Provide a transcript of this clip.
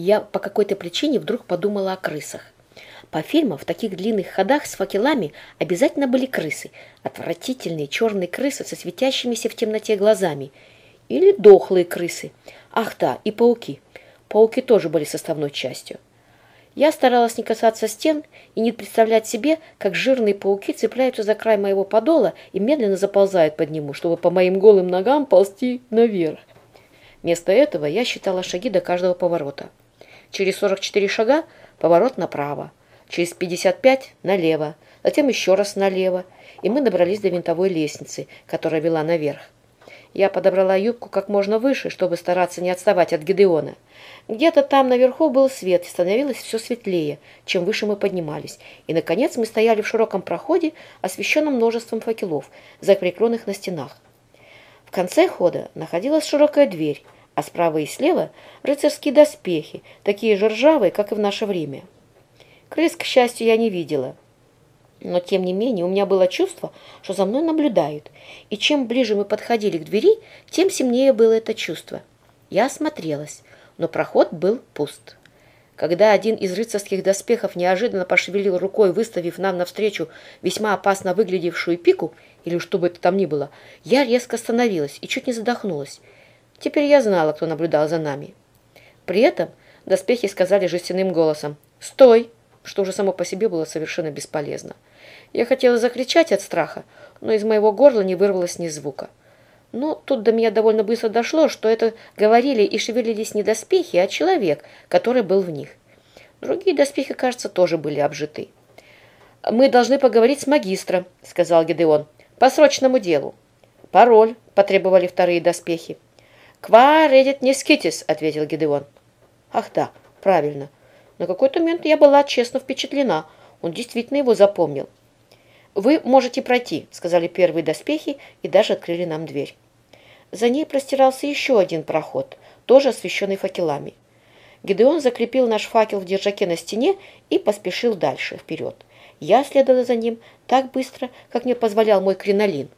Я по какой-то причине вдруг подумала о крысах. По фильмам в таких длинных ходах с факелами обязательно были крысы. Отвратительные черные крысы со светящимися в темноте глазами. Или дохлые крысы. Ах да, и пауки. Пауки тоже были составной частью. Я старалась не касаться стен и не представлять себе, как жирные пауки цепляются за край моего подола и медленно заползают под нему, чтобы по моим голым ногам ползти наверх. Вместо этого я считала шаги до каждого поворота. Через 44 шага поворот направо, через 55 налево, затем еще раз налево, и мы добрались до винтовой лестницы, которая вела наверх. Я подобрала юбку как можно выше, чтобы стараться не отставать от Гидеона. Где-то там наверху был свет, и становилось все светлее, чем выше мы поднимались. И, наконец, мы стояли в широком проходе, освещенном множеством факелов, закрепленных на стенах. В конце хода находилась широкая дверь, а справа и слева рыцарские доспехи, такие же ржавые, как и в наше время. Крыс, к счастью, я не видела. Но, тем не менее, у меня было чувство, что за мной наблюдают, и чем ближе мы подходили к двери, тем сильнее было это чувство. Я осмотрелась, но проход был пуст. Когда один из рыцарских доспехов неожиданно пошевелил рукой, выставив нам навстречу весьма опасно выглядевшую пику, или что бы это там ни было, я резко остановилась и чуть не задохнулась. Теперь я знала, кто наблюдал за нами. При этом доспехи сказали жестяным голосом «Стой!», что уже само по себе было совершенно бесполезно. Я хотела закричать от страха, но из моего горла не вырвалось ни звука. Но тут до меня довольно быстро дошло, что это говорили и шевелились не доспехи, а человек, который был в них. Другие доспехи, кажется, тоже были обжиты. «Мы должны поговорить с магистром», — сказал Гедеон, — «по срочному делу». «Пароль», — потребовали вторые доспехи. «Ква редит не скитис», — ответил Гедеон. «Ах да, правильно. На какой-то момент я была честно впечатлена. Он действительно его запомнил. «Вы можете пройти», — сказали первые доспехи и даже открыли нам дверь. За ней простирался еще один проход, тоже освещенный факелами. Гидеон закрепил наш факел в держаке на стене и поспешил дальше, вперед. Я следовала за ним так быстро, как мне позволял мой кринолин.